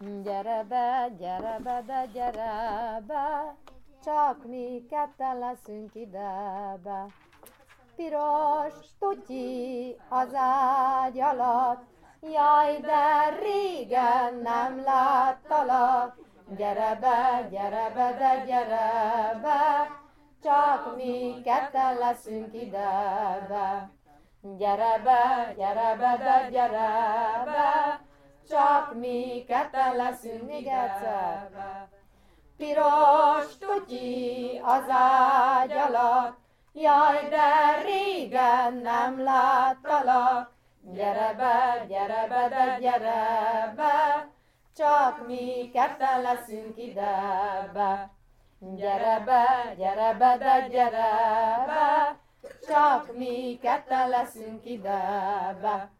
Gyere be, gyere be, de gyere be, csak mi ketten leszünk idebe. Piros tutyi az ágy alatt, jaj, de régen nem láttalak. Gyere be, gyere be, de gyere be, csak mi ketten leszünk idebe. Gyere be, gyere be, de gyere be, csak mi ketten leszünk egyszer. Piros tutyi az ágy alatt, jaj, de régen nem láttalak. Gyere be, gyere be, de gyere be, csak mi ketten leszünk idebe. Gyere be, gyere be, de gyere be, csak mi ketten leszünk idebe.